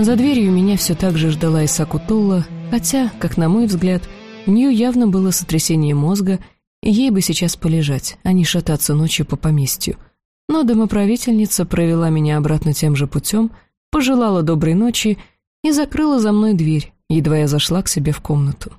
За дверью меня все так же ждала Исаку Толла, хотя, как на мой взгляд, у нее явно было сотрясение мозга, и ей бы сейчас полежать, а не шататься ночью по поместью. Но домоправительница провела меня обратно тем же путем, пожелала доброй ночи и закрыла за мной дверь, едва я зашла к себе в комнату.